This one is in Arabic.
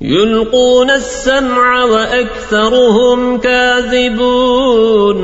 يلقون السمع وأكثرهم كاذبون